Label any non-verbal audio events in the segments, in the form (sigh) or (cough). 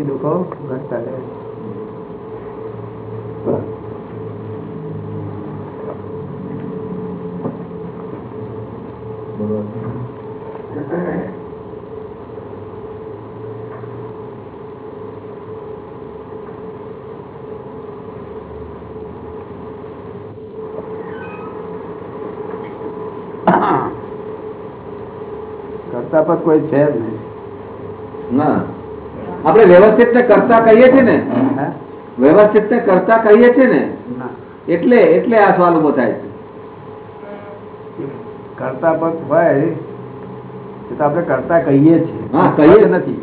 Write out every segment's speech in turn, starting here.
પછી દુઃખો ઘટતા રહે કરતા પર કોઈ છે જ નહીં. આપણે વ્યવસ્થિત ને કરતા કહીએ છીએ ને? વ્યવસ્થિત ને કરતા કહીએ છીએ ને? એટલે એટલે આ સવાલ ઊભો થાય છે. કરતા પણ હોય એ તો આપણે કરતા કહીએ છીએ. હા, કહીએ. નથી.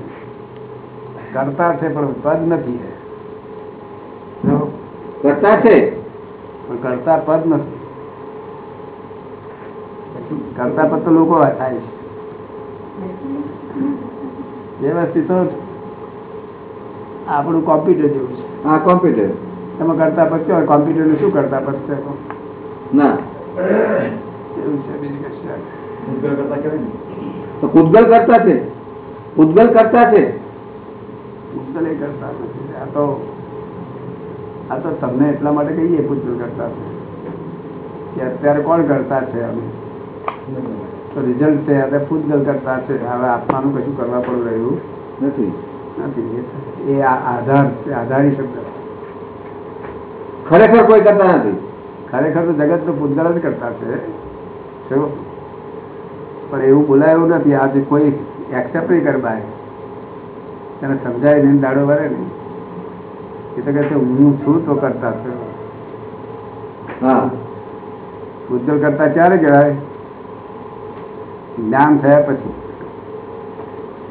કરતા છે પણ પદ નથી કરતા છે? પણ કરતા પદ નથી. કરતા પદ તો લોકો થાય છે વ્યવસ્થિત તો આપણું કોમ્પ્યુટર જેવું છે. હા કોમ્પ્યુટર તમે કરતા પછી હોય કોમ્પ્યુટર શું કરતા પછી ના. એવું છે બીજું કશું તો પૂતગલ કરતા છે. પૂતગલ કરતા છે. પૂતગલ એ કરતા નથી. આ તો આ તો તમને એટલા માટે કહીએ પૂતગલ કરતા છે. કે અત્યારે કોણ કરતા છે અમે? તો રિઝલ્ટ છે અત્યારે પૂતગલ કરતા છે. હવે આત્માનું કશું કરવા પણ રહ્યું નથી. નથી એ- એ આધાર છે આધારી શબ્દ ખરેખર કોઈ કરતા નથી. ખરેખર તો જગત તો પૂતગળ જ કરતા છે. શું? પણ એવું બોલાયું નથી. આજે કોઈ એક્સેપ્ટ નહીં કરવા એને સમજાય નહીં દાડો વરે નહીં. એ તો કહે છે હું છું તો કરતા છે. હા. પૂતગલ કરતા ક્યારે કહેવાય? જ્ઞાન થયા પછી.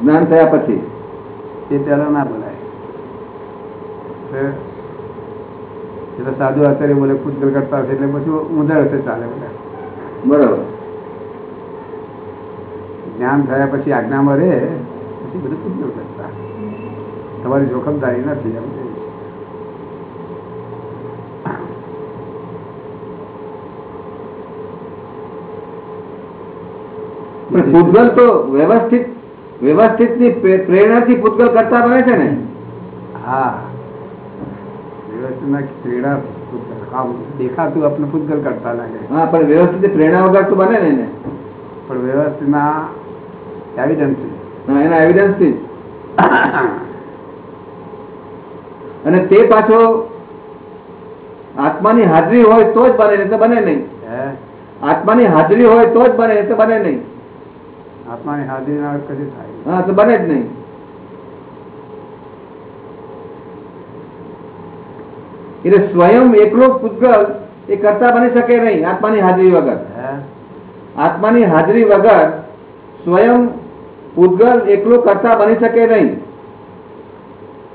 જ્ઞાન થયા પછી. એ પહેલાં ના બોલાય. એ તો સાધુ આચાર્ય બોલે પૂતગલ કરતા હશે એટલે પછી ઊંધા હશે ચાલે બધા બરાબર. જ્ઞાન થયા પછી આજ્ઞામાં રહે પછી બધું પૂતગલ કરતા તમારી જોખમદારી નથી એમ પૂતગલ તો વ્યવસ્થિત વ્યવસ્થિતની પ્રેરણાથી પૂતગલ કરતા રહે છે ને? હા. આમ દેખાતું આપણે પૂતગલ કરતા લાગે. હા પણ વ્યવસ્થિત પ્રેરણા વગર તો બને ને પણ પણ વ્યવસ્થિતના એવિડન્સ એના એવિડન્સથી અને તે પાછો આત્માની હાજરી હોય તો જ બને નહીં તો બને નહીં. આત્માની હાજરી હોય તો જ બને તો બને નહીં. આત્માની હાજરી ના કદી થાય. હા તો બને જ નહીં. એટલે સ્વયં એકલો પૂતગલ એ કરતા બની શકે નહીં આત્માની હાજરી વગર. આત્માની હાજરી વગર સ્વયં પૂતગલ એકલો કરતા બની શકે નહીં.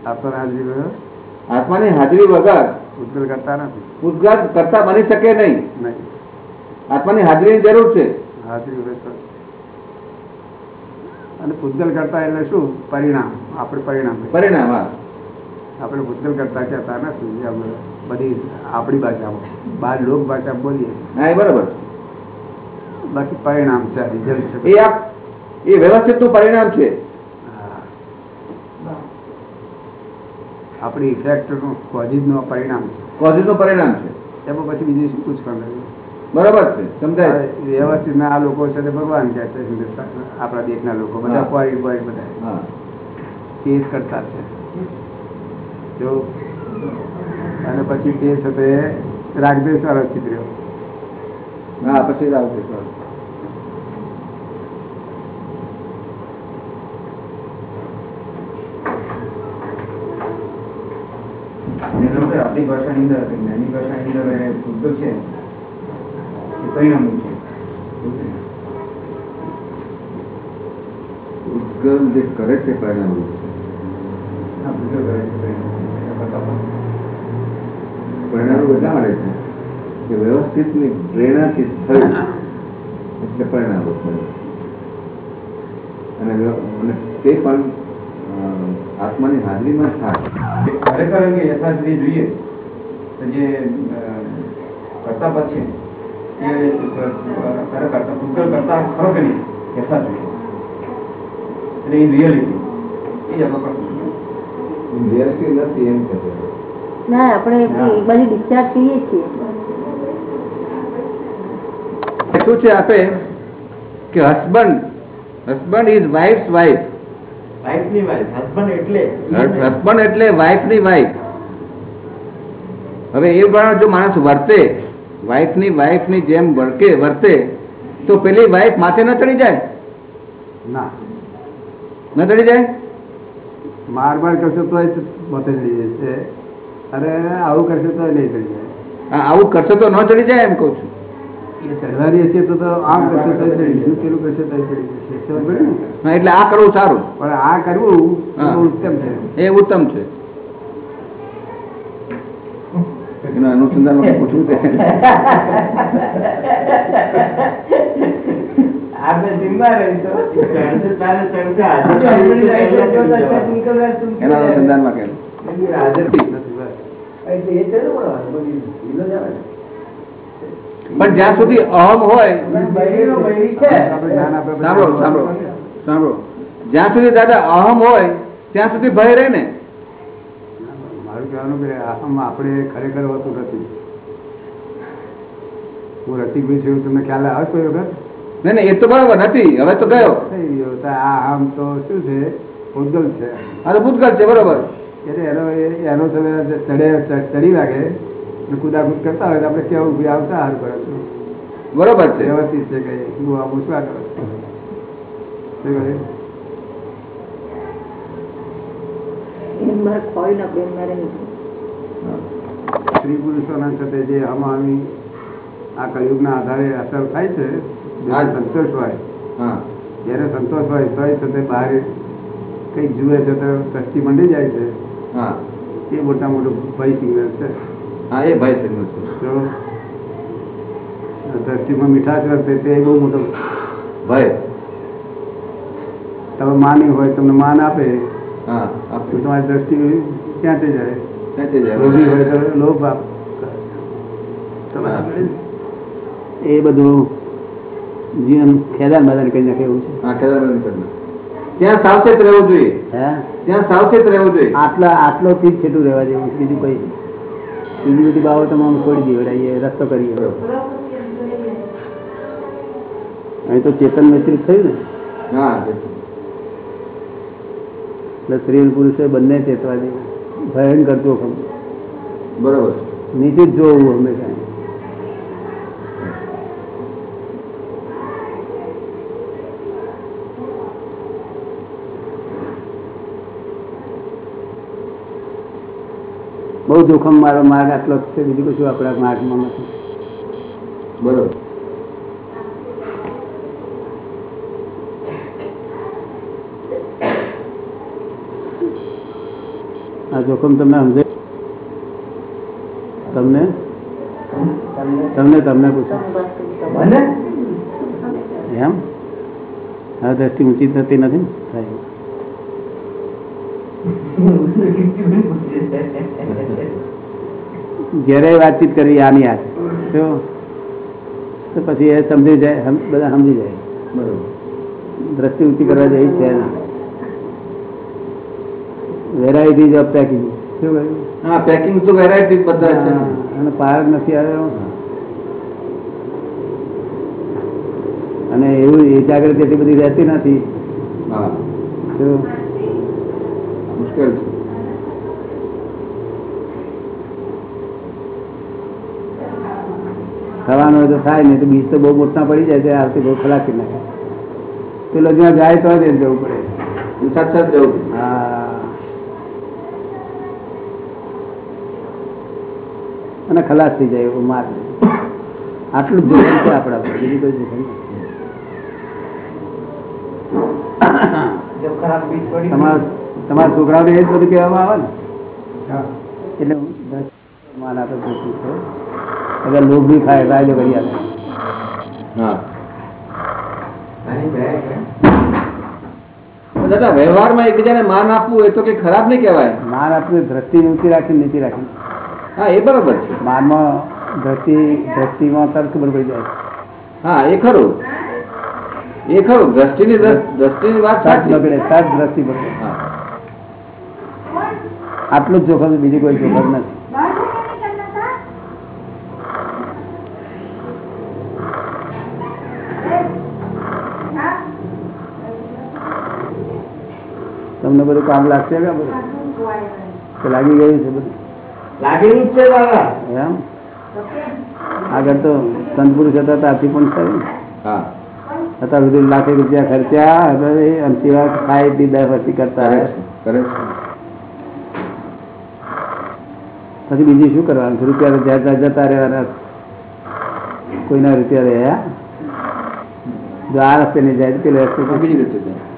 આત્માની હાજરી વગર? આત્માની હાજરી વગર પૂતગલ કરતા નથી. પૂતગલ કરતા બની શકે નહીં. નહીં. આત્માની હાજરીની જરૂર છે. હાજરી અને પૂતગલ કરતા એટલે શું? પરિણામ. આપણે પરિણામ. પરિણામ હા. આપણે ભૂતગલ કરતા કહેતા નથી બધી આપણી ભાષામાં બાર લોક ભાષા બોલીએ. હા એ બાકી પરિણામ છે રિઝલ્ટ છે. એ આપ એ વ્યવસ્થિતનું પરિણામ છે. આપણી ઇફેક્ટનું કોઝિસનું પરિણામ કોઝિસનું પરિણામ છે. છે એમાં પછી બીજું શું પૂછવાનું? બરોબર છે સમજાય. વ્યવસ્થિત ના આ લોકો છે તે ભગવાન કહે છે આપણા દેશના લોકો બધા. પોઈન્ટ પોઈન્ટ બધા. કેસ કરતા છે. જો અને પછી તે સાથે રાગદેશ વાળો છીતર્યો હા પછી રાગદેશ વાળો આપણી ભાષાની અંદર જ્ઞાની ભાષાની અંદર એ પૂતગલ છે. એ પરિણામનું છે. ઉદ્ગલ જે કરે છે પરિણામ છે. હા પૂતગલ કરે છે પરિણામ. પરિણામ એટલા માટે છે. કે વ્યવસ્થિતની પ્રેરણાથી થયું એટલે પરિણામ થયું. અને તે પણ આત્માની હાજરીમાં થાય. ખરેખર કે યથાર્થથી જોઈએ તો જે કરતા પછી ખરેખર પૂતગલ કરતા ખરો કે નહીં? યથાર્થ જોઈએ એટલે એ રિયલિટી. એ જ આપણો રિયાલિટી નથી એમ કહે ના આપણે બધી ડિસ્ચાર્જ કરીએ છીએ. શું છે આપે? કે husband husband is wife wife વાઇફની wife husband એટલે હસબન્ડ એટલે વાઇફની વાઇફ હવે એ પ્રમાણે જો માણસ વર્તે વાઇફની ની વાઇફ જેમ વર્કે વર્તે તો પેલી વાઇફ માથે ન ચડી જાય? ના. ન ચડી જાય? માર માર કરશો તો મતે ચડી જશે. અને આવું કરશો તો નહીં ચડી જાય. આવું કરશો તો ન ચડી જાય એમ કઉ છું. ચડવાની હશે તો તો આમ કરશો તો ચડી જશે. પેલું કરશો તો ચડી જશે. એટલે આ કરવું સારું. પણ આ કરવું ઉત્તમ છે. એ ઉત્તમ છે. અનુસંધાન પૂછવું છે (laughs) એના અનુસંધાનમાં કેમ. પણ જ્યાં સુધી અહમ હોય સાંભળો સાંભળો સાંભળો. જ્યાં સુધી દાદા અહમ હોય ત્યાં સુધી ભય રહે ને? મારું કહેવાનું કે અહમ આપણે ખરેખર હોતું નથી. હું રસિકભાઈ છું તમને ખ્યાલ આવે કોઈ વખત? નહીં નહીં એ તો બરાબર નથી. હવે તો ગયો થઈ ગયો આમ તો શું છે? ભૂતગલ છે. આ તો ભૂતકાળ છે બરોબર. એટલે એનો એનો તમે ચડે ચડી લાગે. કુદાકુદ કરતા હોય તો આપણે કેવું ભાઈ આવતા હાર કરો છો. બરોબર છે. વ્યવસ્થિત છે કઈ હું આ પૂછવા કરો સ્ત્રી પુરુષોના સાથે જે અમામી આ કળિયુગના આધારે અસર થાય છે હા. સંતોષ હોય. હા. જ્યારે સંતોષ હોય તોય સાથે બહાર કંઈક જુએ છે તો દ્રષ્ટિ મંડી જાય છે. હા. એ મોટા મોટું ભય સિગ્નલ છે. હા એ ભય સિગ્નલ છે. દ્રષ્ટિમાં મીઠાશ વર્તે તે બહુ મોટો ભય. તમે માની હોય તમને માન આપે હા તમારી દ્રષ્ટિ ક્યાં તે જાય? ખેંચી જાય? લોભી હોય તો લોભ આપ. એ બધું જીવન ખેદાન બધાને કઈ નાખે એવું છે. હા કરી ત્યાં સાવચેત રહેવું જોઈએ. હે? ત્યાં સાવચેત રહેવું જોઈએ. આટલા આટલો જ છેટું રહેવા જેવું. બીજું કઈ? બીજી બધી બાબતોમાં અમે છોડી દેવડાવીએ રસ્તો કરીએ અહીં તો ચેતન મિશ્રિત થયું ને? હા એટલે સ્ત્રી પુરુષે બંને ચેતવા દે ભયંકર જોખમ. બરોબર. નીચે જ જોવું હંમેશા. બહુ જોખમ મારો માર્ગ આટલો જ છે બીજું કશું આપણા માર્ગમાં નથી. બરોબર. આ જોખમ તમને સમજે તમને? તમને તમને પૂછો. મને? એમ? આ દ્રષ્ટિ ઊંચી થતી નથી ને? થાય. જ્યારે વાતચીત કરવી આની આ તો પછી એ સમજી જાય બધા સમજી જાય. બરોબર. દ્રષ્ટિ ઊંચી કરવા જેવી છે ના. વેરાયટી ઓફ પેકિંગ શું હા પેકિંગ તો વેરાયટી બધા છે. અને પાર નથી આવ્યો. અને એવું એ જાગૃતિ એટલી બધી રહેતી નથી. હા. મુશ્કેલ છે. થવાનું હોય તો થાય નહીં તો બીજ તો બહુ મોટા પડી જાય છે આવતી બહુ ખલાકી નાખે પેલો જ્યાં જાય તો જ જવું પડે. સાત જવું હા. અને ખલાસ થઈ જાય એવું માર. આટલું જોખમ છે આપણા પર બીજું કોઈ જોખમ તમારા છોકરા છોકરાઓને એ જ બધું કહેવામાં આવે ને? એટલે માન આપણે છું. અગર લોભ બી ખાય કાયદો કરી આપે. હા. આની જાય કે? દાદા વ્યવહારમાં એકબીજાને માન આપવું એ તો કઈ ખરાબ નહીં કહેવાય. માન આપવું દ્રષ્ટિ ઊંચી રાખી નીચી રાખી. હા એ બરોબર છે. માનમાં દ્રષ્ટિ દ્રષ્ટિમાં તર્ક પડી જાય. હા એ ખરું. એ ખરું. દ્રષ્ટિની દ્રષ્ટિની વાત સાચી. બગડે તરત દ્રષ્ટિ બગડે. આટલું જ જોખમ બીજી કોઈ જોખમ નથી. તમને બધું કામ લાગશે કે બધું? લાગી ગયું છે બધું. લાગેલું જ છે દાદા એમ? આગળ તો સંત પુરુષ હતા ત્યાંથી પણ સારું હા. અત્યાર સુધી લાખે રૂપિયા ખર્ચ્યા હવે સિવાય ખાઈ પી વર્ષથી કરતા કરે રહે. કરે પછી બીજું શું કરવાનું? રૂપિયા તો જ્યાં જતા રહેવાના. કોઈના રૂપિયા રહ્યા. જો આ રસ્તે નહીં જાય તો પેલા રસ્તે બીજી રીતે જાય.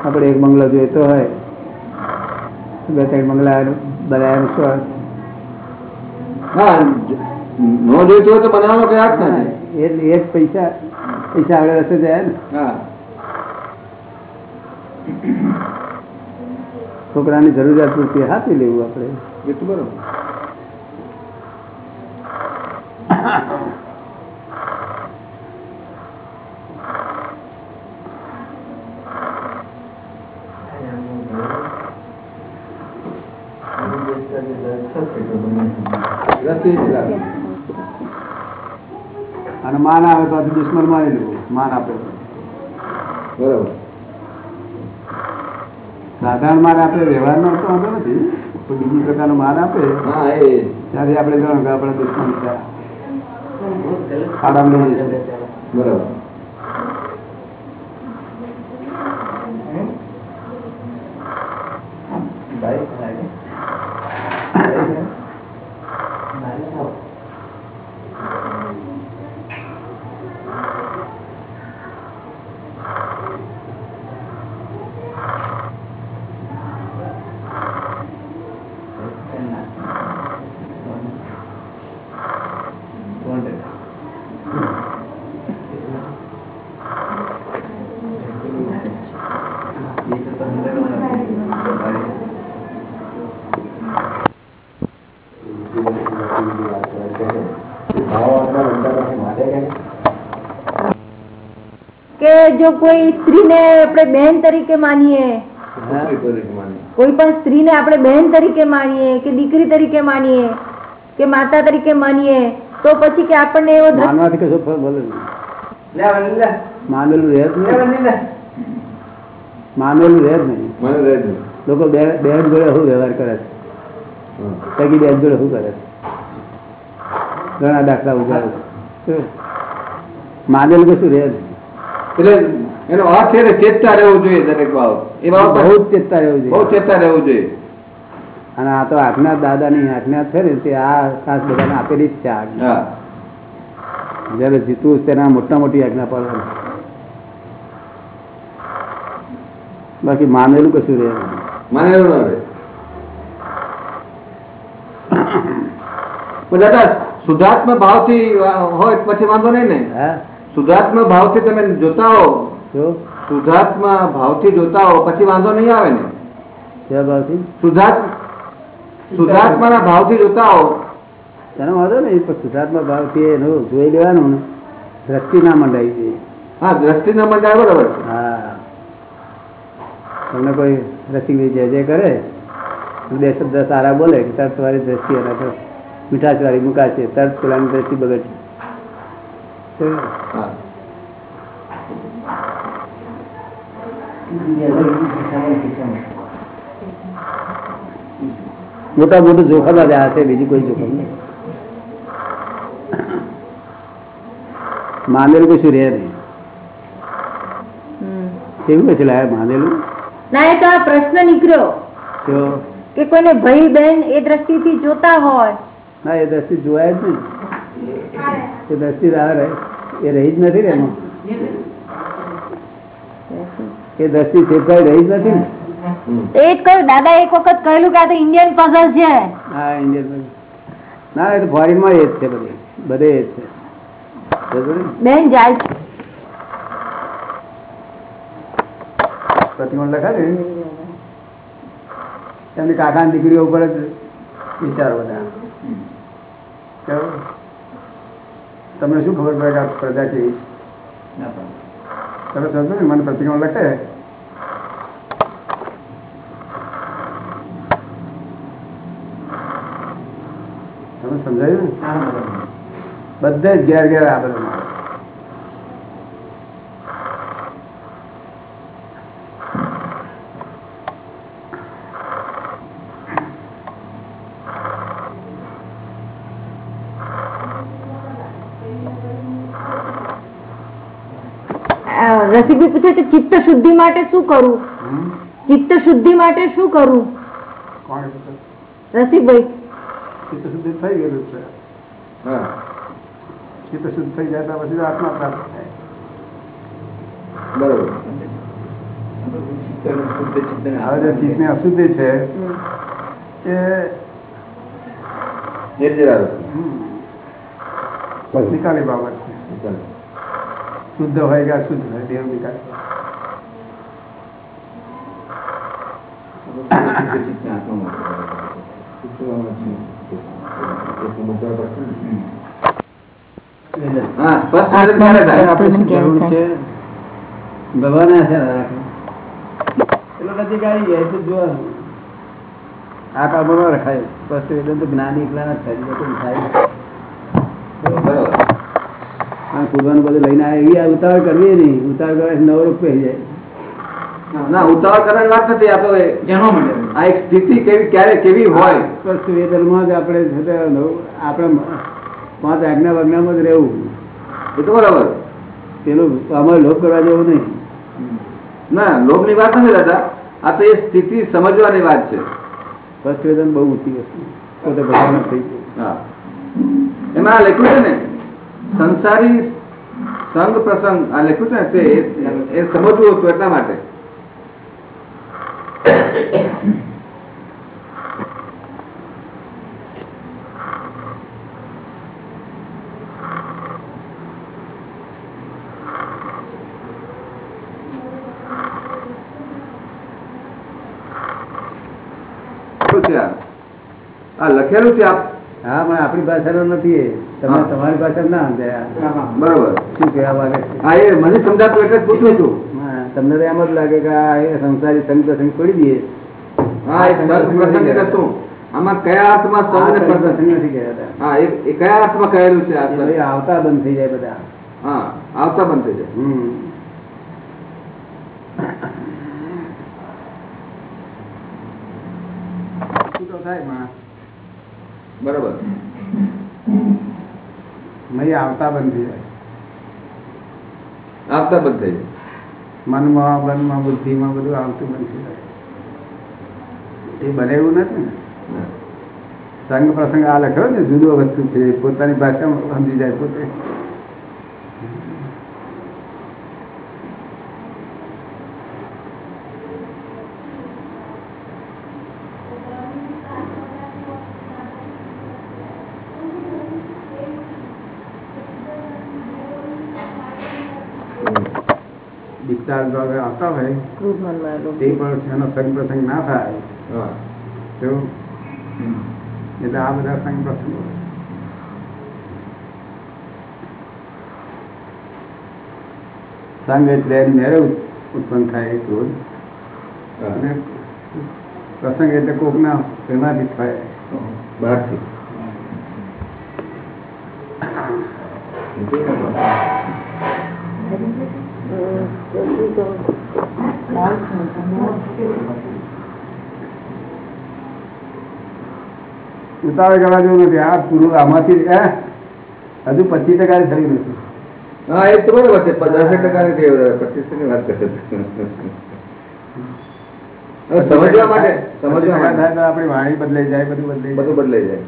આપણે એક બંગલો જોઈતો હોય. બે ત્રણ બંગલા બનાવ્યા શું હા નો જોઈતો હોય તો બનાવવાનો એ જ- એ જ પૈસા પૈસા આગળ રસ્તે જાય ને હા. છોકરાની જરૂરિયાત પૂરતી હાથી લેવું આપણે. એટલું બરોબર. અને માન આવે તો દુશ્મન મારી લેવું. માન આપે બરોબર. સાધારણ માર આપે વ્યવહારનો તો વાંધો નથી કોઈ બીજી પ્રકારનો માર આપે. હા એ. ત્યારે આપણે જાણો કે આપણે દુશ્મન છે બરોબર. જો કોઈ સ્ત્રીને આપણે બહેન તરીકે માનીએ. કોઈ પણ સ્ત્રીને આપણે બહેન તરીકે માનીએ કે દીકરી તરીકે માનીએ કે માતા તરીકે માનીએ તો પછી કે આપણને એવો માનવાથી કશો ફળ મળે નહીં. માનેલું રહે જ નહીં માનેલું રહે જ નહીં. લોકો બે બેન જોડે શું વ્યવહાર કરે છે. સગી બેન જોડે શું કરે છે ઘણા દાખલા શું? માનેલું કશું રહે નહીં એટલે એનો અર્થ છે ચેતતા રહેવું જોઈએ દરેક ભાવ એ બાબત બહુ ચેતતા રહેવું બહુ ચેતતા રહેવું જોઈએ. અને આ તો આજ્ઞા દાદાની આજ્ઞા છે ને તે આ ખાસ બધાને આપેલી જ છે આજ્ઞા. જયારે જીતું તેના મોટા મોટી આજ્ઞા પાડવાની. બાકી માનેલું કશું રહે માનેલું ના રહે. (coughs) દાદા શુદ્ધાત્મ ભાવથી હોય પછી વાંધો નહીં ને? હા. શુદ્ધાત્મ ભાવથી તમે જોતા હો શુદ્ધાત્મા ભાવથી જોતા હો પછી વાંધો નહીં આવે ને. જય ભાવથી? શુદ્ધાત્મા શુદ્ધાત્માના ભાવથી જોતા હો તેનો વાંધો નહીં પણ શુદ્ધાત્મા ભાવથી એનું જોઈ લેવાનું ને. દ્રષ્ટિ ના મંડાવી જોઈએ. હા દ્રષ્ટિ ના મંડાય બરાબર. હા. તમને કોઈ રસિકભાઈ જે જે કરે બે શબ્દ સારા બોલે કે તરત વાળી દ્રષ્ટિ એના પર મીઠાશ વાળી મુકાશે તરત પેલાની દ્રષ્ટિ બગડશે. મોટા મોટું જોખમ જ આ છે બીજું કોઈ જોખમ નહીં. માનેલું કશું રે નહીં. કેવું કશું લાયા માનેલું ના એ તો આ પ્રશ્ન નીકળ્યો. તો કે કોઈને ભાઈ બહેન એ દ્રષ્ટિથી જોતા હોય. ના એ દ્રષ્ટિ જોવાય જ નહીં. એ દ્રષ્ટિ ના રહે. એ રહી જ નથી ને એમાં? એ દ્રષ્ટિ ફેરફાર રહી જ નથી ને. એ જ કહ્યું દાદા એક વખત કહેલું કે આ તો ઇન્ડિયન પઝલ છે. હા ઇન્ડિયન ના એ તો ફોરેનમાં એ જ છે બધે. બધે એ જ છે. બેન જાય પ્રતિમા લખાવે એમની કાકાની દીકરીઓ ઉપર જ વિચાર બધા? તમને શું ખબર પડે કે આ પ્રજા કેવી તમે સમજો ને મને પત્રિકામાં લખે. તમે સમજાયું ને? બધે જ ઘેર ઘેર આ બધું અ, રસિકભાઈ પૂછે છે ચિત્ત શુદ્ધિ માટે શું કરવું ચિત્ત શુદ્ધિ માટે શું કરવું રસિકભાઈ. ચિત્ત શુદ્ધિ થઈ ગયેલું છે. ચિત્ત શુદ્ધ થઈ જાય પછી આત્મા પ્રાપ્ત થાય. બરોબર. હવે જે ચિત્તની અશુદ્ધિ છે એ નિર્જરા નિકાલી બાબત છે શુદ્ધ હોય કે અશુદ્ધ હોય દેવ શુદ્ધ એટલો એટલે આ કાળમાં ન રખાય સ્પષ્ટ તો જ્ઞાની એકલા ના થાય થાય બરોબર. આ કૂદવાનું બધું લઈને આવે આ ઉતાવળ કરવી નહીં. ઉતાવળ કરવા નવ રૂપિયા જાય. ના ઉતાવળ કરવાની વાત નથી. આ તો એ- જાણવા માટે આ એક સ્થિતિ કેવી ક્યારે કેવી હોય. વસ્તુ એ ધર્મમાં જ આપણે આપણે પાંચ આજ્ઞા વજ્ઞામાં જ રહેવું. એ તો બરાબર. પેલું અમારે લોભ કરવા જેવું નહીં. ના લોભની વાત નથી દાદા. આ તો એ સ્થિતિ સમજવાની વાત છે. વેદન બહુ ઊંચી વસ્તુ પોતે ભગવાન થઈ ગયું. હા. એમાં આ લખ્યું છે ને સંસારી સંગ પ્રસંગ, આ લખ્યું છે તે, એ- સમજવું હતું એટલા માટે? આ લખેલું છે આપ હા પણ આપણી ભાષાનો નથી તમે તમારી ભાષા ના સમજાય. બરોબર. શું કહેવા માંગે હા એ મને સમજાતું એટલે પૂછું છું. તમને તો એમ જ લાગે કે આ એ સંસારી સંગ પ્રસંગ છોડી દઈએ. હા એ પ્રસંગ એટલે આમાં કયા અર્થમાં આ સંગ ને સંગ પ્રસંગ પ્રસંગ નથી કહેતા હા એ એ કયા અર્થમાં કહેલું છે આવતા બંધ થઈ જાય બધા. હા આવતા બંધ થઈ જાય. હમ. થાય માણસ? બરોબર. નહીં આવતા બંધ થઈ જાય. આવતા બંધ થઈ જાય. મનમાં મનમાં બુદ્ધિમાં બધું આવતું બંધ થઈ જાય. એ બને એવું નથી ને. સંગ પ્રસંગ આ લખ્યો ને જુદો વસ્તુ છે પોતાની ભાષામાં સમજી જાય પોતે. વિસ્તાર જો હવે આવતા હોય ક્રોધ મનમાં લોભ. તે પણ એનો સંગ પ્રસંગ ના થાય હા તો એટલે આ બધા સંગ પ્રસંગો સંગ એટલે એની મેરે ઉત્પન્ન થાય એ ક્રોધ અને પ્રસંગ એટલે કોકના એમાંથી થાય બહારથી ઉતાવળ કરવા જેવું નથી. આ પૂરું આમાંથી હે? હજુ પચીસ ટકા થયું નથી. હા એ તો બરોબર છે. દસ ટકા નથી પચીસની વાત કરશે હવે સમજવા માટે સમજવા સમજવા થાય માટે તો આપણી વાણી બદલાઈ જાય બધું બદલાઈ જાય. બધું બદલાઈ જાય.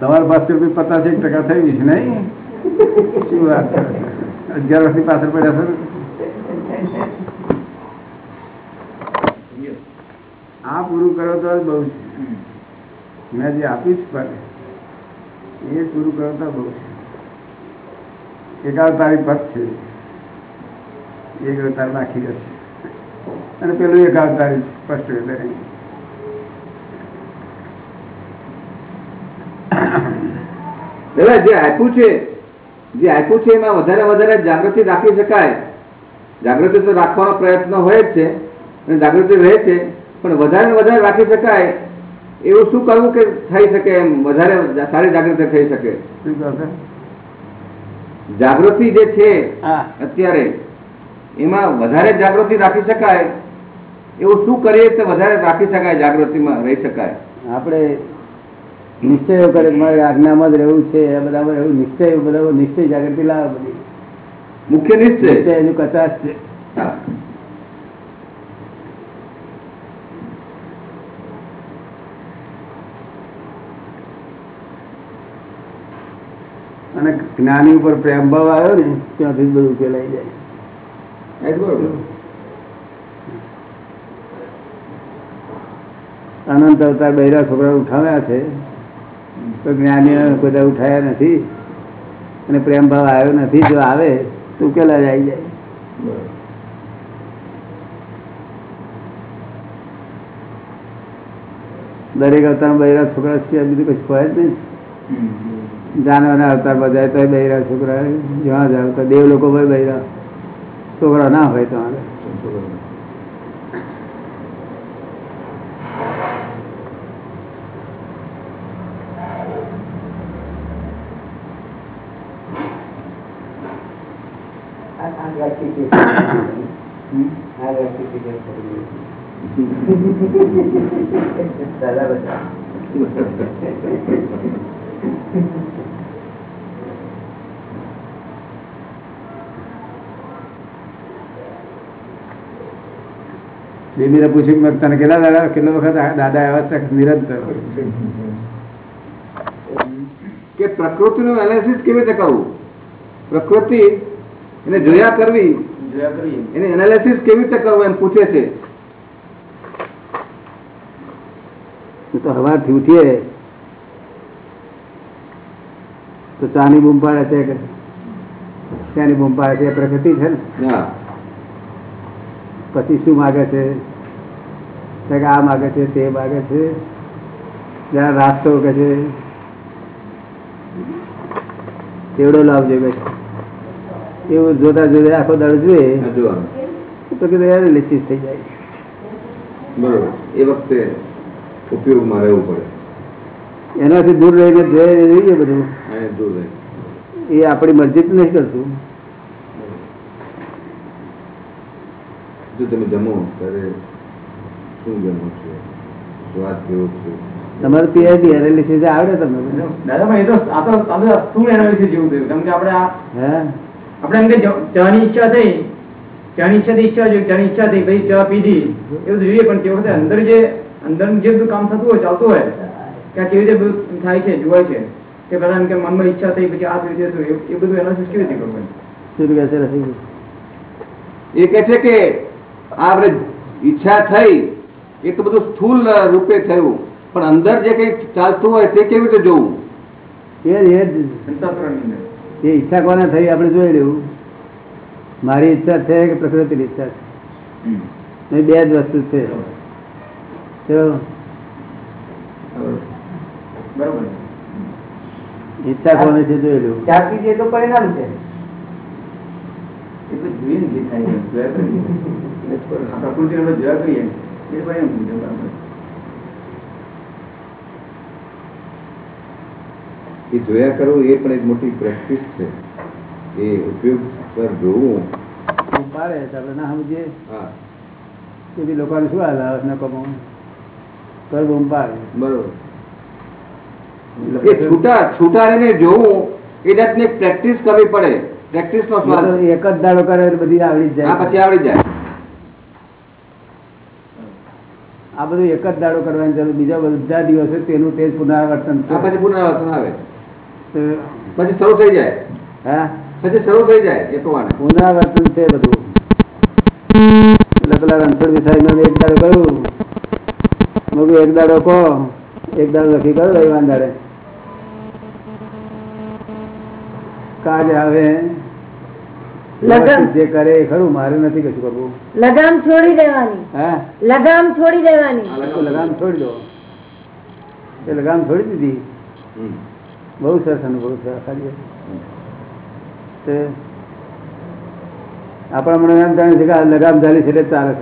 તમારા પાસે બી પચાસ એક ટકા થઈ છે નહીં? અગિયાર વર્ષની પાછળ પડ્યા છે આ પૂરું કરો તો બહુ છે. મેં જે આપ્યું પણ એ પૂરું કરો તો બહુ છે. એકાદ તારી પદ છે. એક તાર નાખી જશે અને પેલું એક અવતારી સ્પષ્ટ રીતે. દાદા, જે આપ્યું છે જે આપ્યું છે એમાં વધારે વધારે જાગૃતિ રાખી શકાય. જાગૃતિ તો રાખવાનો પ્રયત્ન હોય જ છે અને જાગૃતિ રહે છે પણ વધારે વધારે રાખી શકાય એવું શું કરવું કે થઈ શકે એમ? વધારે સારી જાગૃતિ થઈ શકે? જાગૃતિ જે છે અત્યારે એમાં વધારે જાગૃતિ રાખી શકાય. એવું શું કરીએ તો વધારે રાખી શકાય જાગૃતિમાં રહી શકાય? આપણે નિશ્ચયો કરે મારે આજ્ઞામાં જ રહેવું છે એ બધામાં રહેવું નિશ્ચય બધા નિશ્ચય જાગૃતિ લાવે બધી. મુખ્ય નિશ્ચય? એનું કચાશ છે. અને જ્ઞાની ઉપર પ્રેમ ભાવ આવ્યો ને ત્યાંથી બધું ઉકેલાઈ જાય. બરોબર. અનંત અવતાર બૈરા છોકરા ઉઠાવ્યા છે. તો જ્ઞાનીઓ બધા ઉઠાયા નથી અને પ્રેમ ભાવ આવ્યો નથી, જો આવે તો ઉકેલા જાય જાય. દરેક અવતાર બૈરા છોકરા સિવાય બીજું કશું હોય જ નહીં. જાનવાના અવતાર બધા તો બૈરા છોકરા, જ્યાં જાવ તો દેવ લોકો હોય બૈરા. છોકરા ના હોય તો આગળ પૂછ્યું તને કેટલા દાદા, કેટલો વખત દાદા આવ્યા છે નિરંતર. કે પ્રકૃતિનું એનાલિસિસ કેવી રીતે કરવું? પ્રકૃતિ એને જોયા કરવી? એને એનાલિસિસ કેવી રીતે કરવું એમ પૂછે છે. તો સવારથી ઉઠીએ. તો ચાની બૂમ પાડે છે કે શાની બૂમ પાડે છે પ્રગતિ છે ને? પછી શું માગે છે? કે આ માગે છે તે માગે છે. જરા રાસ્તો કે છે. કેવડો લાભ જોવે છે એવું જોતા જોતા આખો દાડો જોઈએ તો કે યાર લીચીસ થઈ જાય. બરોબર. એ વખતે ઉપયોગમાં રહેવું પડે. એનાથી દૂર રહીને જોઈએ જોઈએ બધું. દૂર રહે. એ આપણી મરજી નહીં કરશું જો તમે જમો ત્યારે શું જમો છો? સ્વાદ કેવો છે? તમારે પીઆઈડી એનાલિસિસ આવડે તમને? દાદા એ તો આ તો તો એનાલિસિસ જેવું થયું. કેમ કે આપણે આ હે. આપણે એમ કે જ- ચાની ઈચ્છા થઈ ચાની ઈચ્છાથી ઈચ્છા જોઈ ચાની ઈચ્છા થઈ ભાઈ ચા પીધી એવું જોઈએ. પણ તે વખતે અંદર જે અંદર જે બધું કામ થતું હોય ચાલતું હોય ક્યાં કેવી રીતે બધું થાય છે જોવાય છે કે બધા એમ કે મનમાં ઈચ્છા થઈ પછી આ રીતે જતું એ- બધું એનાલિસિસ કેવી રીતે કરવું શું કહે છે? એ કહે છે કે આપણે ઈચ્છા થઈ એ તો બધું સ્થૂલ રૂપે થયું. પણ અંદર જે કંઈ ચાલતું હોય તે કેવી રીતે જોવું? એ જ એ જ. અંદર. એ ઈચ્છા કોને થઈ આપણે જોઈ લેવું. મારી ઈચ્છા છે કે પ્રકૃતિની ઈચ્છા છે. બે જ વસ્તુ છે. ઈચ્છા કોને છે જોઈ લેવું. એ તો પરિણામ છે. પ્રકૃતિ જોયા કરીએ એ પરિણામ છે બરાબર એ જોયા કરવું એ પણ એક મોટી પ્રેક્ટિસ છે. એ ઉપયોગ પર જોવું. પાડે આપણે ના સમજીએ? હા. તો બી લોકોને શું હાલ ન કમાવું કર બૂમ પાડે. બરોબર. એ છૂટા છૂટા રહીને જોવું એ જાતની પ્રેક્ટિસ કરવી પડે. પ્રેક્ટિસ નો એ સ્વાદ એક જ દાડો કરે બધી આવડી જાય. પછી આવડી જાય. આ બધું એક જ દાડો કરવાની જરૂર બીજા બધા દિવસે તેનું તે પુનરાવર્તન પછી પુનરાવર્તન આવે. પછી શરૂ થઈ જાય. હા? પછી શરૂ થઈ જાય એ પ્રમાણે પુનરાવર્તન છે બધું. એટલે પેલા રણછોડ વિસાઈ એક દાડો કહ્યું મેં કીધું એક દાડો કહો. એક દાડો લખી કરો રવિવાર દાડે કાજ આવે. લગામ જે કરે ખરું મારે નથી કશું કરવું. લગામ છોડી દેવાની. હા? લગામ છોડી દેવાની. લગામ છોડી દો. એ લગામ છોડી દીધી. હમ. બહુ સરસ અનુભવ છે ખાલી તે આપણા મને એમ જાણે છે કે લગામ ચાલી છે એટલે ચાલે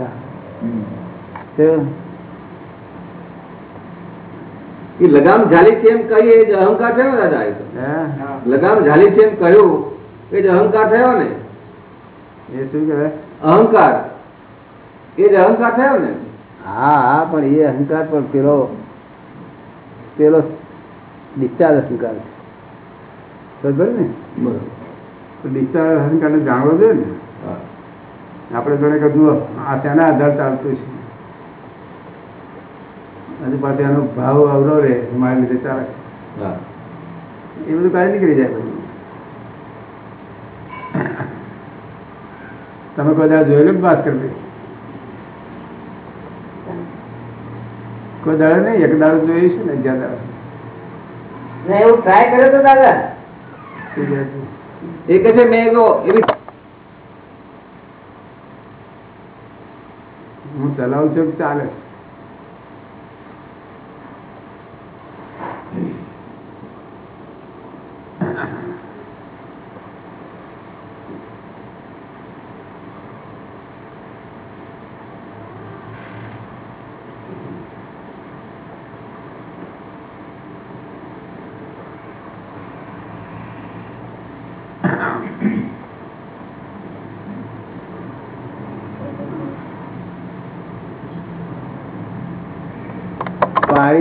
છે. એ લગામ ઝાલી છે એમ કહીએ એ જ અહંકાર થયો ને દાદા એ લગામ ઝાલી છે એમ કહ્યું એ જ અહંકાર થયો ને. એ શું કહેવાય? અહંકાર. એ જ અહંકાર થયો ને. હા હા પણ એ અહંકાર પણ પેલો પેલો ડિસ્ચાર્જ અહંકાર છે. બરાબર ને? બરોબર. તો ડિસ્ચાર્જ અહંકારને જાણવો જોઈએ ને. આપણે જોડે કીધું આ તેના આધાર ચાલતું છે? હજુ પાછું એનો ભાવ અવરો રહે મારી લીધે ચાલે. એ બધું કાંઈ નીકળી જાય બધું તમે કોઈ જોયેલું જ વાત કરવી? કોઈ દાડે નહીં એક દાડો છે ને જ્યાં દાડો. એવું ટ્રાય કર્યો તો દાદા? એ કહે છે મેં એવી હું ચલાવું છું ચાલે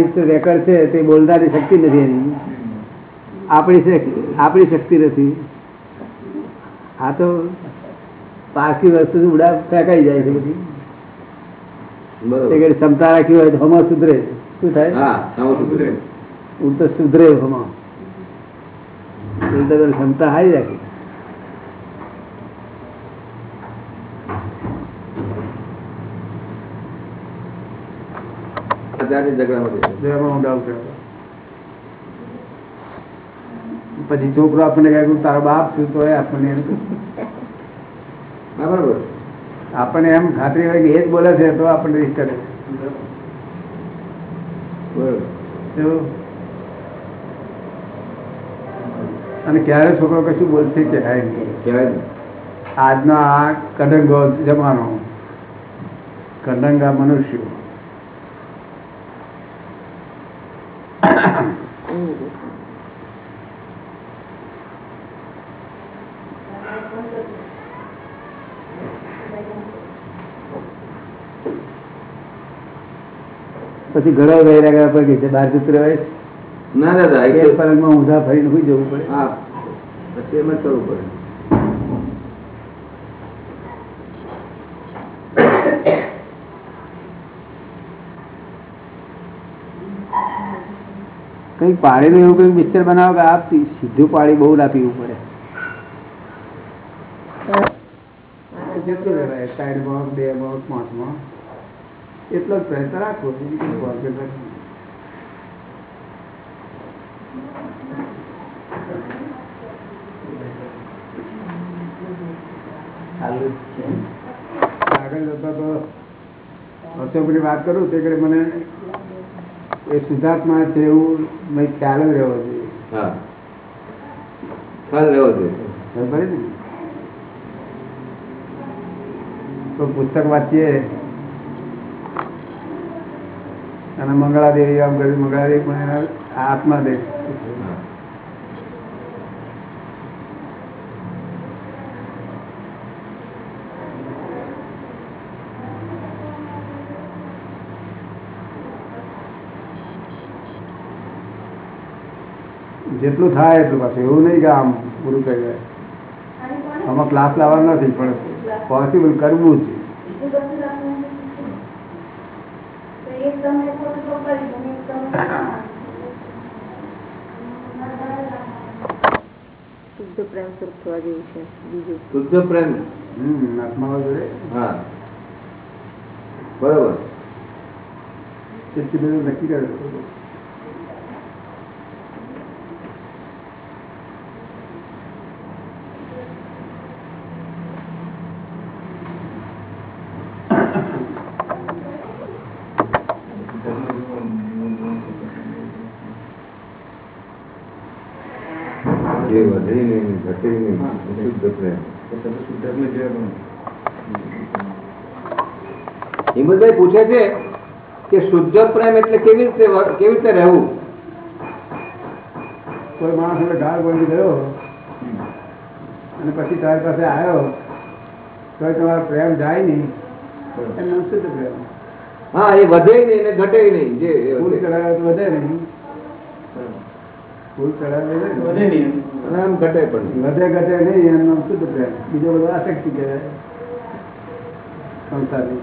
તો રેકર્ડ છે તે બોલનારી શક્તિ નથી એની. આપણી આપણી શક્તિ નથી. આ તો પારકી વસ્તુ ઉડા ફેંકાઈ જાય છે બધી. તે ક્ષમતા રાખી હોય તો હમો સુધરે. શું થાય? હા તો સુધરે. ઉલટો સુધરે હમો ઉલટો ક્ષમતા હારી રાખી. પછી છોકરો આપણને કહે તારો બાપ છું તો આપણને બરાબર. આપણને એમ ખાતરી હોય કે એ જ બોલે છે તો આપણને રીત કરે અને ક્યારે છોકરો કશું બોલશે કે કહેવાય આજનો આ કડંગો જમાનો. કડંગા મનુષ્યો. પછી ઘડો વહેરા ગયા પર કે બહાર જતું રહેવાય ના દાદા એક પલંગમાં ઊંધા ફરીને ઊભી જવું પડે. હા પછી એમ જ કરવું પડે. કંઈક પાણીનું એવું કંઈક મિક્સર બનાવો કે આ સીધું પાણી બહુ ના પીવું પડે જેટલું રહેવાય સાઈડમાં બે માં પાંચમાં એટલો જ પ્રયત્ન રાખવો બીજું કંઈ કોન્સન્ટ્રેટ રાખવું. આગળ જતા તો અશોકની વાત કરું તે મને એ શુદ્ધાત્મા છે એવું મેં ખ્યાલ જ રહેવો જોઈએ. હા. ખ્યાલ રહેવો જોઈએ. ને? તો પુસ્તક વાંચીએ. અને મંગળાદેવી આમ કર્યું મંગળાદેવી પણ એના આત્મા દેખ હા. જેટલું થાય એટલું પાછું એવું નહીં કે આમ પૂરું કરી જાય. આમાં ક્લાસ લાવવાનો નથી પણ પોસિબલ કરવું જ. શુદ્ધ પ્રેમ સ્વરૂપ થવા જેવું છે બીજું. શુદ્ધ પ્રેમ? હમ આત્મા જોડે. હા. બરોબર. નક્કી કરે જે વધે નહીં ઘટે નહીં શુદ્ધ પ્રેમ. હિંમતભાઈ પૂછે છે કે શુદ્ધ પ્રેમ એટલે કેવી રીતે કેવી રીતે રહેવું? કોઈ માણસ એટલે ગાળ બોલી ગયો અને પછી તારી પાસે આવ્યો તો તમારો પ્રેમ જાય નહીં. નામ શુદ્ધ પ્રેમ હા એ વધે નહીં ને ઘટે નહીં જે ફૂલ ચડાવે તો વધે નહીં. ફૂલ ચડાવે વધે વધે નહીં. આમ ઘટે પણ વધે ઘટે નહીં એનું નામ શુદ્ધ પ્રેમ બીજો બધો આસક્તિ કહેવાય? સંસારની